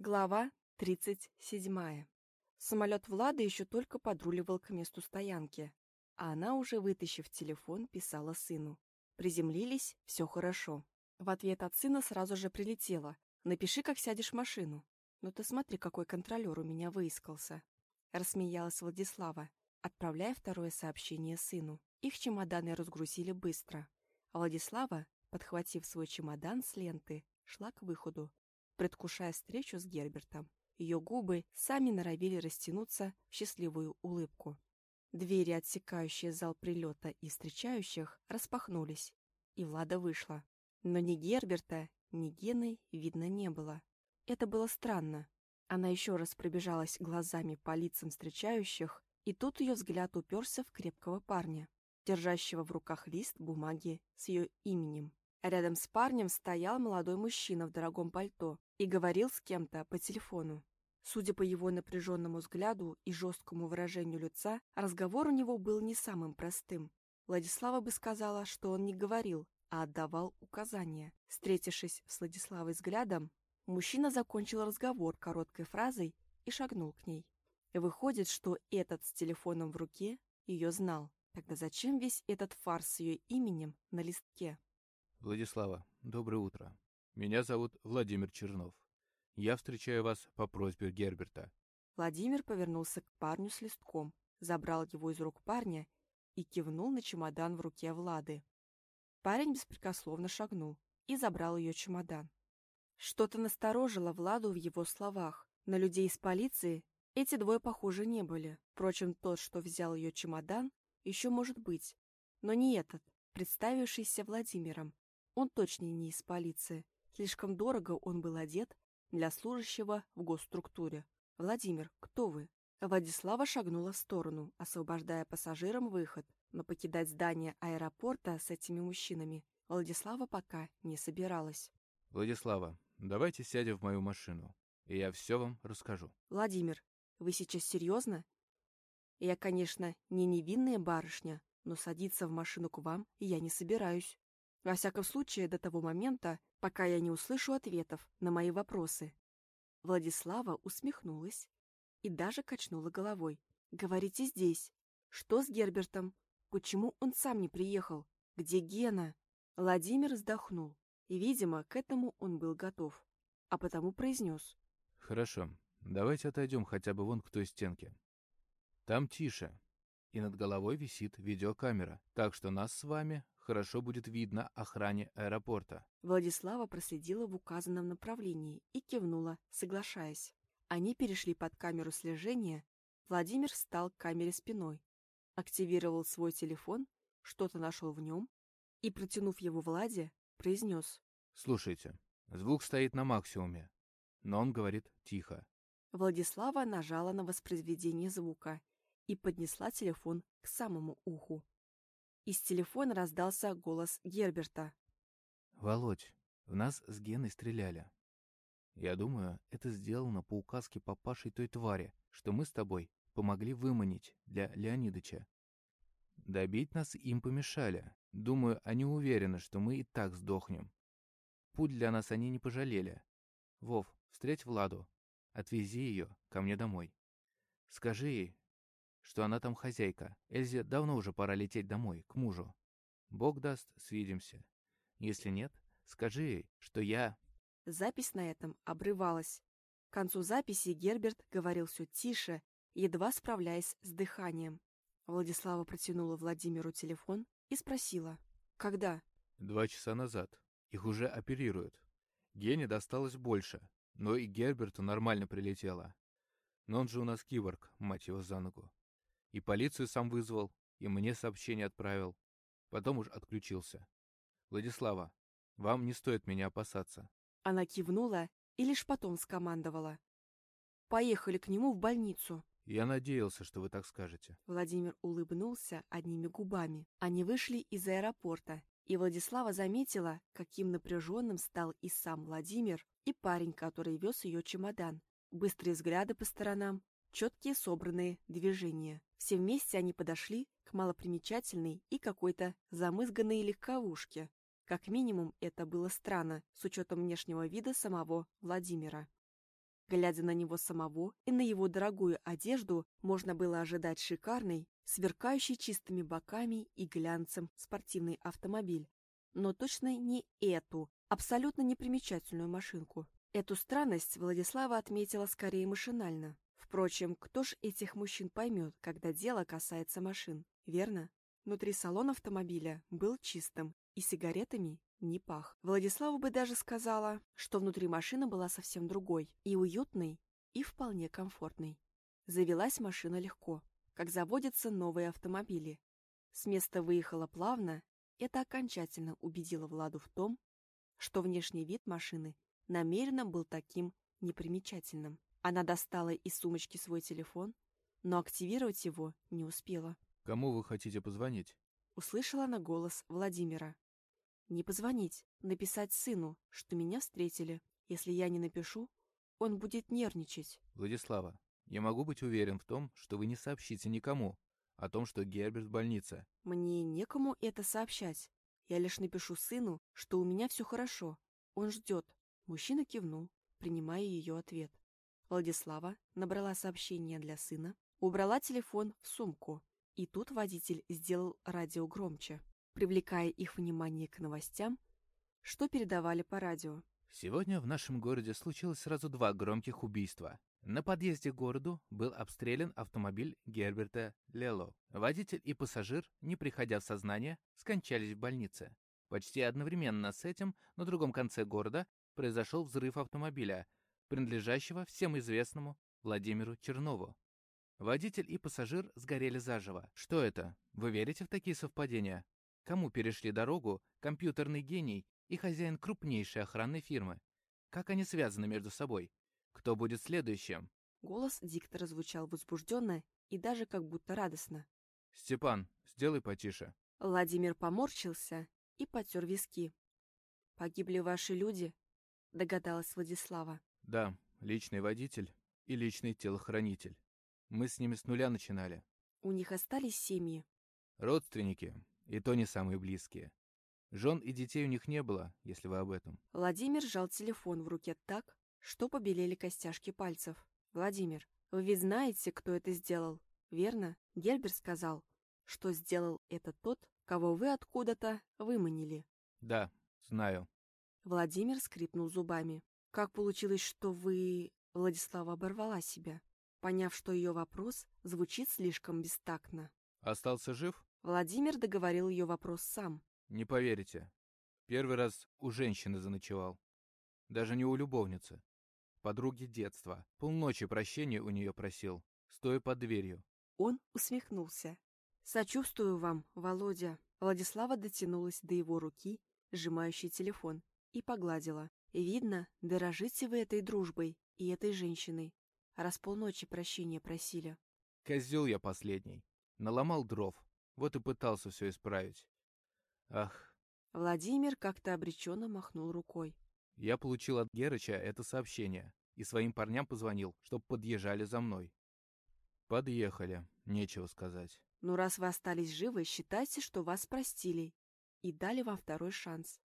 Глава 37. Самолет Влады еще только подруливал к месту стоянки, а она уже, вытащив телефон, писала сыну. Приземлились, все хорошо. В ответ от сына сразу же прилетело. «Напиши, как сядешь в машину». «Ну ты смотри, какой контролер у меня выискался». Рассмеялась Владислава, отправляя второе сообщение сыну. Их чемоданы разгрузили быстро. А Владислава, подхватив свой чемодан с ленты, шла к выходу, предвкушая встречу с Гербертом. Ее губы сами норовили растянуться в счастливую улыбку. Двери, отсекающие зал прилета и встречающих, распахнулись, и Влада вышла. Но ни Герберта, ни Гены видно не было. Это было странно. Она еще раз пробежалась глазами по лицам встречающих, и тут ее взгляд уперся в крепкого парня, держащего в руках лист бумаги с ее именем. Рядом с парнем стоял молодой мужчина в дорогом пальто и говорил с кем-то по телефону. Судя по его напряженному взгляду и жесткому выражению лица, разговор у него был не самым простым. Владислава бы сказала, что он не говорил, а отдавал указания. Встретившись с Владиславой взглядом, мужчина закончил разговор короткой фразой и шагнул к ней. Выходит, что этот с телефоном в руке ее знал. Тогда зачем весь этот фарс с ее именем на листке? Владислава, доброе утро. Меня зовут Владимир Чернов. Я встречаю вас по просьбе Герберта. Владимир повернулся к парню с листком, забрал его из рук парня и кивнул на чемодан в руке Влады. Парень беспрекословно шагнул и забрал ее чемодан. Что-то насторожило Владу в его словах. На людей из полиции эти двое похожи не были. Впрочем, тот, что взял ее чемодан, еще может быть. Но не этот, представившийся Владимиром. Он точно не из полиции. Слишком дорого он был одет для служащего в госструктуре. «Владимир, кто вы?» Владислава шагнула в сторону, освобождая пассажирам выход, но покидать здание аэропорта с этими мужчинами Владислава пока не собиралась. Владислава, давайте сядем в мою машину, и я все вам расскажу. «Владимир, вы сейчас серьезно? Я, конечно, не невинная барышня, но садиться в машину к вам я не собираюсь. Во всяком случае, до того момента, пока я не услышу ответов на мои вопросы. Владислава усмехнулась и даже качнула головой. «Говорите здесь. Что с Гербертом? Почему он сам не приехал? Где Гена?» Владимир вздохнул, и, видимо, к этому он был готов, а потому произнес. «Хорошо, давайте отойдем хотя бы вон к той стенке. Там тише, и над головой висит видеокамера, так что нас с вами хорошо будет видно охране аэропорта. Владислава проследила в указанном направлении и кивнула, соглашаясь. Они перешли под камеру слежения. Владимир встал к камере спиной, активировал свой телефон, что-то нашел в нем и, протянув его Владе, произнес. «Слушайте, звук стоит на максимуме, но он говорит тихо». Владислава нажала на воспроизведение звука и поднесла телефон к самому уху. Из телефона раздался голос Герберта. «Володь, в нас с Геной стреляли. Я думаю, это сделано по указке папашей той твари, что мы с тобой помогли выманить для Леонидыча. Добить нас им помешали. Думаю, они уверены, что мы и так сдохнем. Путь для нас они не пожалели. Вов, встреть Владу. Отвези ее ко мне домой. Скажи ей, что она там хозяйка. Эльзе давно уже пора лететь домой, к мужу. Бог даст, свидимся. Если нет, скажи ей, что я...» Запись на этом обрывалась. К концу записи Герберт говорил все тише, едва справляясь с дыханием. Владислава протянула Владимиру телефон и спросила. «Когда?» «Два часа назад. Их уже оперируют. Гене досталось больше, но и Герберту нормально прилетело. Но он же у нас киборг, мать его за ногу. И полицию сам вызвал, и мне сообщение отправил. Потом уж отключился. Владислава, вам не стоит меня опасаться. Она кивнула и лишь потом скомандовала. Поехали к нему в больницу. Я надеялся, что вы так скажете. Владимир улыбнулся одними губами. Они вышли из аэропорта, и Владислава заметила, каким напряженным стал и сам Владимир, и парень, который вез ее чемодан. Быстрые взгляды по сторонам, четкие собранные движения. Все вместе они подошли к малопримечательной и какой-то замызганной легковушке. Как минимум, это было странно, с учетом внешнего вида самого Владимира. Глядя на него самого и на его дорогую одежду, можно было ожидать шикарный, сверкающий чистыми боками и глянцем спортивный автомобиль. Но точно не эту, абсолютно непримечательную машинку. Эту странность Владислава отметила скорее машинально. Впрочем, кто ж этих мужчин поймет, когда дело касается машин, верно? Внутри салона автомобиля был чистым и сигаретами не пах. Владислава бы даже сказала, что внутри машина была совсем другой, и уютной, и вполне комфортной. Завелась машина легко, как заводятся новые автомобили. С места выехала плавно, это окончательно убедило Владу в том, что внешний вид машины намеренно был таким непримечательным. Она достала из сумочки свой телефон, но активировать его не успела. «Кому вы хотите позвонить?» Услышала она голос Владимира. «Не позвонить, написать сыну, что меня встретили. Если я не напишу, он будет нервничать». «Владислава, я могу быть уверен в том, что вы не сообщите никому о том, что Герберт в больнице». «Мне некому это сообщать. Я лишь напишу сыну, что у меня все хорошо. Он ждет». Мужчина кивнул, принимая ее ответ. Владислава набрала сообщение для сына, убрала телефон в сумку, и тут водитель сделал радио громче, привлекая их внимание к новостям, что передавали по радио. Сегодня в нашем городе случилось сразу два громких убийства. На подъезде к городу был обстрелян автомобиль Герберта Лело. Водитель и пассажир, не приходя в сознание, скончались в больнице. Почти одновременно с этим на другом конце города произошел взрыв автомобиля, принадлежащего всем известному Владимиру Чернову. Водитель и пассажир сгорели заживо. Что это? Вы верите в такие совпадения? Кому перешли дорогу компьютерный гений и хозяин крупнейшей охранной фирмы? Как они связаны между собой? Кто будет следующим? Голос диктора звучал возбужденно и даже как будто радостно. «Степан, сделай потише». Владимир поморщился и потер виски. «Погибли ваши люди?» — догадалась Владислава. Да, личный водитель и личный телохранитель. Мы с ними с нуля начинали. У них остались семьи? Родственники, и то не самые близкие. Жен и детей у них не было, если вы об этом. Владимир сжал телефон в руке так, что побелели костяшки пальцев. «Владимир, вы ведь знаете, кто это сделал, верно?» Гельбер сказал, что сделал это тот, кого вы откуда-то выманили. «Да, знаю». Владимир скрипнул зубами. «Как получилось, что вы...» Владислава оборвала себя, поняв, что ее вопрос звучит слишком бестактно. «Остался жив?» Владимир договорил ее вопрос сам. «Не поверите. Первый раз у женщины заночевал. Даже не у любовницы. Подруги детства. Полночи прощения у нее просил, стоя под дверью. Он усмехнулся. «Сочувствую вам, Володя». Владислава дотянулась до его руки, сжимающей телефон, и погладила. Видно, дорожите вы этой дружбой и этой женщиной, раз полночи прощения просили. Козел я последний. Наломал дров. Вот и пытался все исправить. Ах. Владимир как-то обреченно махнул рукой. Я получил от Герыча это сообщение и своим парням позвонил, чтоб подъезжали за мной. Подъехали, нечего сказать. Ну, раз вы остались живы, считайте, что вас простили и дали вам второй шанс.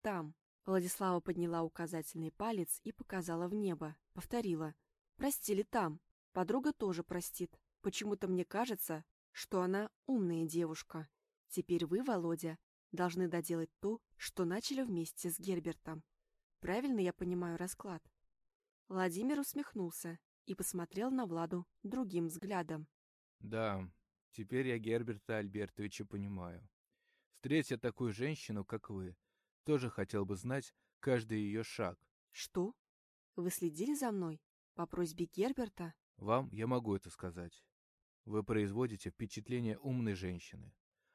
Там, Владислава подняла указательный палец и показала в небо. Повторила. «Простили там. Подруга тоже простит. Почему-то мне кажется, что она умная девушка. Теперь вы, Володя, должны доделать то, что начали вместе с Гербертом. Правильно я понимаю расклад?» Владимир усмехнулся и посмотрел на Владу другим взглядом. «Да, теперь я Герберта Альбертовича понимаю. Встретя такую женщину, как вы, тоже хотел бы знать каждый ее шаг. Что? Вы следили за мной? По просьбе Герберта? Вам я могу это сказать. Вы производите впечатление умной женщины.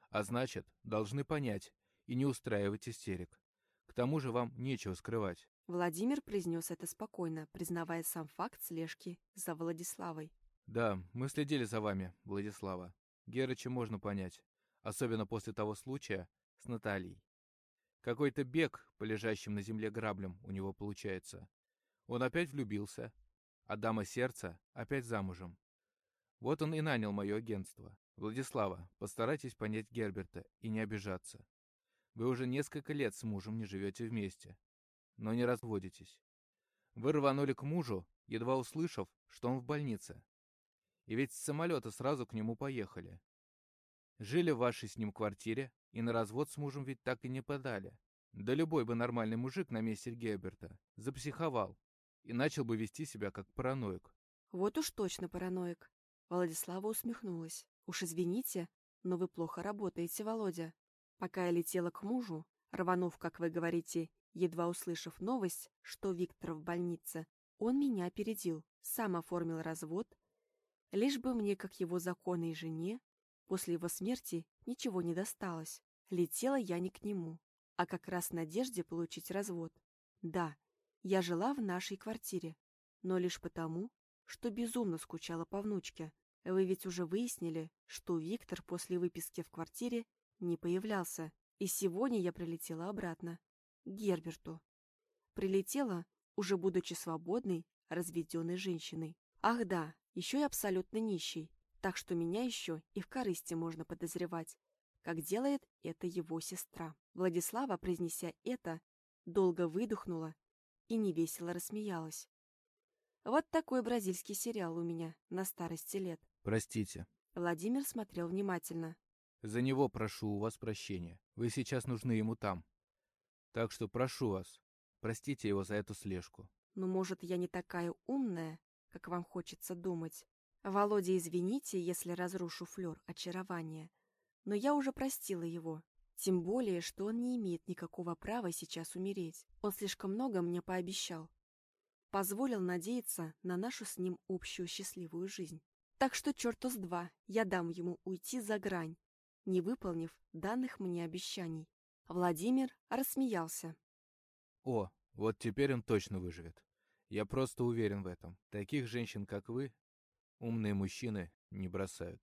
А значит, должны понять и не устраивать истерик. К тому же вам нечего скрывать. Владимир произнес это спокойно, признавая сам факт слежки за Владиславой. Да, мы следили за вами, Владислава. Герыча можно понять, особенно после того случая с Натальей. Какой-то бег по лежащим на земле граблям у него получается. Он опять влюбился, а дама сердца опять замужем. Вот он и нанял мое агентство. Владислава, постарайтесь понять Герберта и не обижаться. Вы уже несколько лет с мужем не живете вместе, но не разводитесь. Вы рванули к мужу, едва услышав, что он в больнице. И ведь с самолета сразу к нему поехали. Жили в вашей с ним квартире, и на развод с мужем ведь так и не подали. Да любой бы нормальный мужик на месте Геберта запсиховал и начал бы вести себя как параноик. Вот уж точно параноик. Владислава усмехнулась. Уж извините, но вы плохо работаете, Володя. Пока я летела к мужу, рванув, как вы говорите, едва услышав новость, что Виктор в больнице, он меня опередил, сам оформил развод, лишь бы мне, как его законной жене, после его смерти ничего не досталось. Летела я не к нему, а как раз в надежде получить развод. Да, я жила в нашей квартире, но лишь потому, что безумно скучала по внучке. Вы ведь уже выяснили, что Виктор после выписки в квартире не появлялся, и сегодня я прилетела обратно, к Герберту. Прилетела, уже будучи свободной, разведенной женщиной. Ах да, еще и абсолютно нищей, так что меня еще и в корысти можно подозревать, как делает это его сестра. Владислава, произнеся это, долго выдохнула и невесело рассмеялась. Вот такой бразильский сериал у меня на старости лет. Простите. Владимир смотрел внимательно. За него прошу у вас прощения. Вы сейчас нужны ему там. Так что прошу вас, простите его за эту слежку. Ну, может, я не такая умная, как вам хочется думать. Володя, извините, если разрушу флёр очарования, но я уже простила его. Тем более, что он не имеет никакого права сейчас умереть. Он слишком много мне пообещал. Позволил надеяться на нашу с ним общую счастливую жизнь. Так что черту с два, я дам ему уйти за грань, не выполнив данных мне обещаний. Владимир рассмеялся. О, вот теперь он точно выживет. Я просто уверен в этом. Таких женщин, как вы, умные мужчины не бросают.